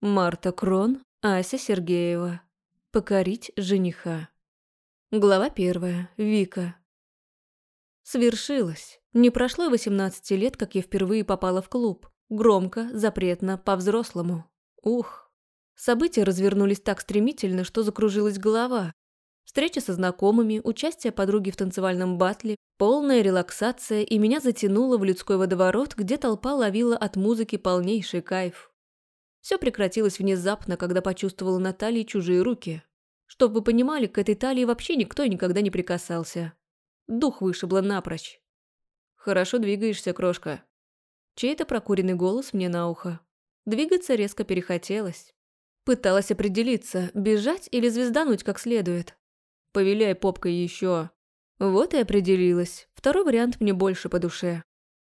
Марта Крон, Ася Сергеева. Покорить жениха. Глава первая. Вика. Свершилось. Не прошло и 18 лет, как я впервые попала в клуб. Громко, запретно, по-взрослому. Ух. События развернулись так стремительно, что закружилась голова. Встреча со знакомыми, участие подруги в танцевальном батле, полная релаксация, и меня затянуло в людской водоворот, где толпа ловила от музыки полнейший кайф. Все прекратилось внезапно, когда почувствовала на талии чужие руки. Чтоб вы понимали, к этой талии вообще никто никогда не прикасался. Дух вышибло напрочь. «Хорошо двигаешься, крошка». Чей-то прокуренный голос мне на ухо. Двигаться резко перехотелось. Пыталась определиться, бежать или звездануть как следует. Повеляй попкой еще. Вот и определилась. Второй вариант мне больше по душе.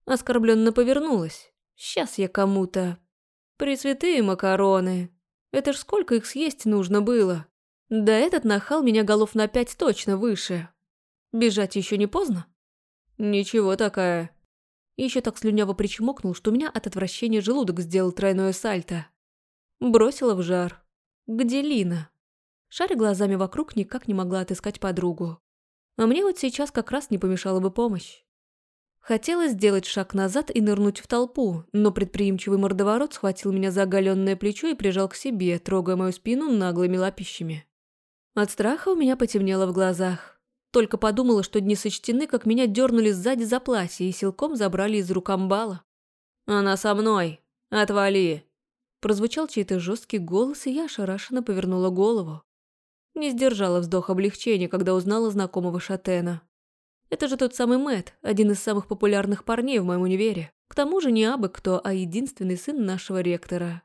Оскорбленно повернулась. Сейчас я кому-то Пресвятые макароны. Это ж сколько их съесть нужно было. Да этот нахал меня голов на пять точно выше. Бежать еще не поздно? Ничего такая. Еще так слюняво причмокнул, что у меня от отвращения желудок сделал тройное сальто. Бросила в жар. Где Лина? Шаря глазами вокруг, никак не могла отыскать подругу. А мне вот сейчас как раз не помешала бы помощь. Хотелось сделать шаг назад и нырнуть в толпу, но предприимчивый мордоворот схватил меня за оголенное плечо и прижал к себе, трогая мою спину наглыми лапищами. От страха у меня потемнело в глазах. Только подумала, что дни сочтены, как меня дернули сзади за платье и силком забрали из рук амбала. «Она со мной! Отвали!» Прозвучал чей-то жесткий голос, и я ошарашенно повернула голову. Не сдержала вздох облегчения, когда узнала знакомого шатена. Это же тот самый Мэт, один из самых популярных парней в моем универе. К тому же не абы кто, а единственный сын нашего ректора.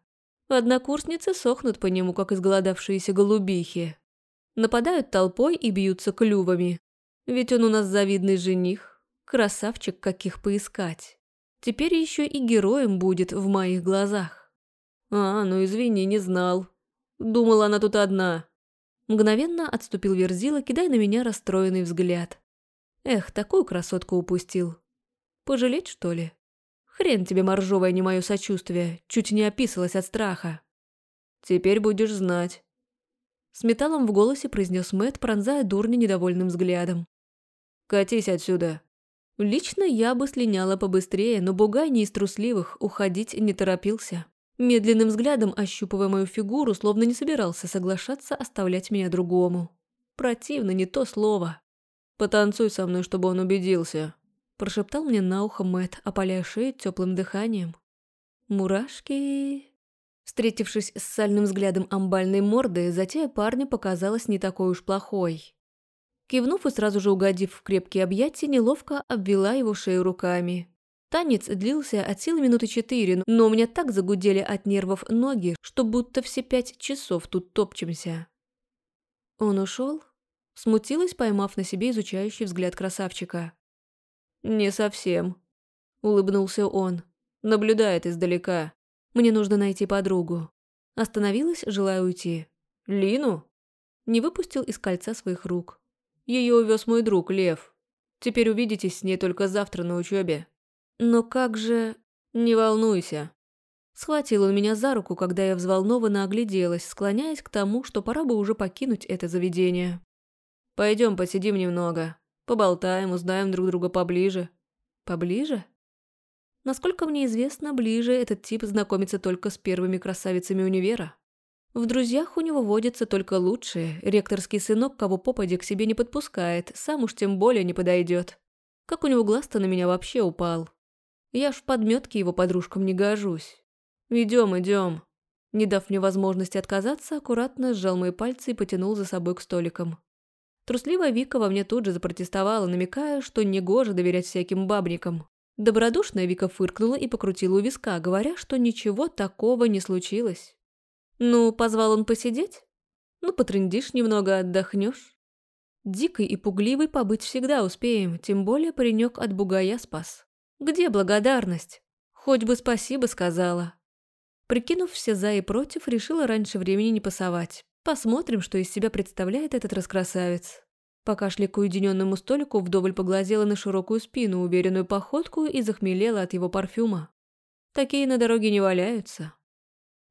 Однокурсницы сохнут по нему, как изголодавшиеся голубихи. Нападают толпой и бьются клювами. Ведь он у нас завидный жених. Красавчик, каких поискать. Теперь еще и героем будет в моих глазах. А, ну извини, не знал. Думала, она тут одна. Мгновенно отступил Верзила, кидая на меня расстроенный взгляд. Эх, такую красотку упустил. Пожалеть, что ли? Хрен тебе, моржовое, не мое сочувствие. Чуть не описалась от страха. Теперь будешь знать. С металлом в голосе произнес Мэт, пронзая дурня недовольным взглядом. «Катись отсюда!» Лично я бы слиняла побыстрее, но бугай не из трусливых, уходить не торопился. Медленным взглядом ощупывая мою фигуру, словно не собирался соглашаться оставлять меня другому. Противно не то слово. «Потанцуй со мной, чтобы он убедился», – прошептал мне на ухо Мэт, опаляя шею теплым дыханием. «Мурашки...» Встретившись с сальным взглядом амбальной морды, затея парня показалась не такой уж плохой. Кивнув и сразу же угодив в крепкие объятия, неловко обвела его шею руками. Танец длился от силы минуты четыре, но у меня так загудели от нервов ноги, что будто все пять часов тут топчемся. Он ушел? Смутилась, поймав на себе изучающий взгляд красавчика. «Не совсем», — улыбнулся он. «Наблюдает издалека. Мне нужно найти подругу». Остановилась, желая уйти. «Лину?» Не выпустил из кольца своих рук. Ее увез мой друг, Лев. Теперь увидитесь с ней только завтра на учебе. Но как же... Не волнуйся. Схватил он меня за руку, когда я взволнованно огляделась, склоняясь к тому, что пора бы уже покинуть это заведение. Пойдем посидим немного. Поболтаем, узнаем друг друга поближе. Поближе? Насколько мне известно, ближе этот тип знакомится только с первыми красавицами универа. В друзьях у него водятся только лучшие. Ректорский сынок, кого попади к себе не подпускает, сам уж тем более не подойдет. Как у него глаз-то на меня вообще упал. Я ж в подметке его подружкам не гожусь. Идем, идем. Не дав мне возможности отказаться, аккуратно сжал мои пальцы и потянул за собой к столикам. Трусливая Вика во мне тут же запротестовала, намекая, что негоже доверять всяким бабникам. Добродушная Вика фыркнула и покрутила у виска, говоря, что ничего такого не случилось. «Ну, позвал он посидеть? Ну, потрындишь немного, отдохнешь. Дикой и пугливой побыть всегда успеем, тем более паренек от бугая спас. Где благодарность? Хоть бы спасибо сказала». Прикинув все за и против, решила раньше времени не пасовать. Посмотрим, что из себя представляет этот раскрасавец. Пока шли к уединенному столику, вдоволь поглазела на широкую спину, уверенную походку и захмелела от его парфюма. Такие на дороге не валяются.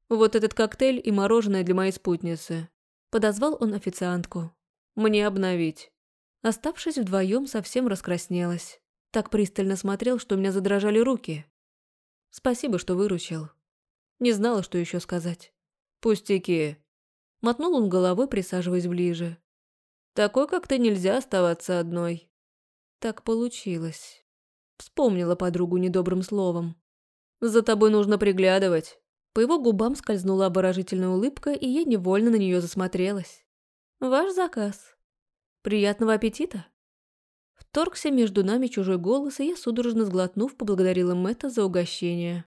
Вот этот коктейль и мороженое для моей спутницы. Подозвал он официантку. Мне обновить. Оставшись вдвоем, совсем раскраснелась. Так пристально смотрел, что у меня задрожали руки. Спасибо, что выручил. Не знала, что еще сказать. Пустяки. Мотнул он головой, присаживаясь ближе. Такой, как ты, нельзя оставаться одной. Так получилось. Вспомнила подругу недобрым словом. За тобой нужно приглядывать. По его губам скользнула обворожительная улыбка, и я невольно на нее засмотрелась. Ваш заказ. Приятного аппетита. Вторгся между нами чужой голос, и я, судорожно сглотнув, поблагодарила Мэтта за угощение.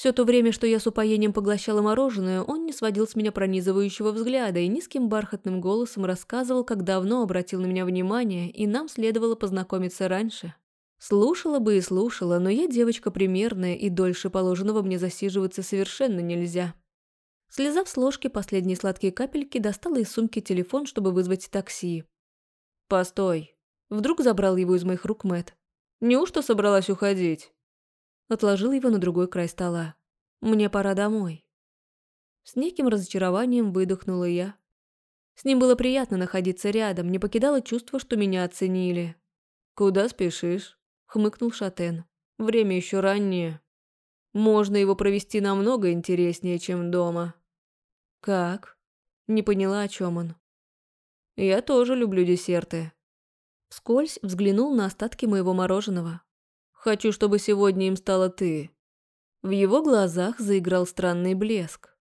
Все то время, что я с упоением поглощала мороженое, он не сводил с меня пронизывающего взгляда и низким бархатным голосом рассказывал, как давно обратил на меня внимание, и нам следовало познакомиться раньше. Слушала бы и слушала, но я девочка примерная, и дольше положенного мне засиживаться совершенно нельзя. Слезав с ложки последние сладкие капельки, достала из сумки телефон, чтобы вызвать такси. «Постой», Вдруг забрал его из моих рук Мэт. Неужто собралась уходить? Отложил его на другой край стола. Мне пора домой. С неким разочарованием выдохнула я. С ним было приятно находиться рядом, не покидало чувство, что меня оценили. «Куда спешишь?» — хмыкнул Шатен. «Время еще раннее. Можно его провести намного интереснее, чем дома». «Как?» Не поняла, о чем он. «Я тоже люблю десерты», Вскользь взглянул на остатки моего мороженого. «Хочу, чтобы сегодня им стала ты». В его глазах заиграл странный блеск.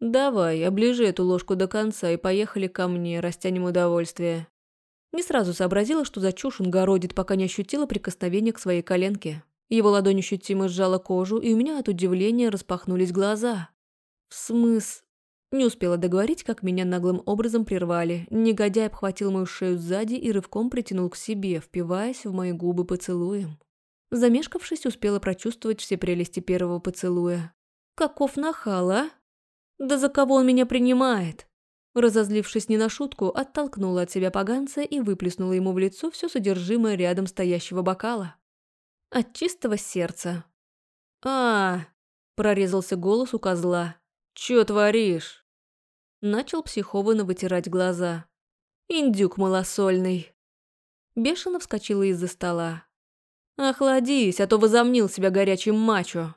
«Давай, оближи эту ложку до конца и поехали ко мне, растянем удовольствие». Не сразу сообразила, что за чушь он городит, пока не ощутила прикосновение к своей коленке. Его ладонь ощутимо сжала кожу, и у меня от удивления распахнулись глаза. «В смыс...» Не успела договорить, как меня наглым образом прервали. Негодяй обхватил мою шею сзади и рывком притянул к себе, впиваясь в мои губы поцелуем. Замешкавшись, успела прочувствовать все прелести первого поцелуя. «Каков нахал, а? Да за кого он меня принимает?» Разозлившись не на шутку, оттолкнула от себя поганца и выплеснула ему в лицо все содержимое рядом стоящего бокала. От чистого сердца. а, прорезался голос у козла. «Чё творишь?» Начал психованно вытирать глаза. «Индюк малосольный!» Бешено вскочила из-за стола. «Охладись, а то возомнил себя горячим мачо!»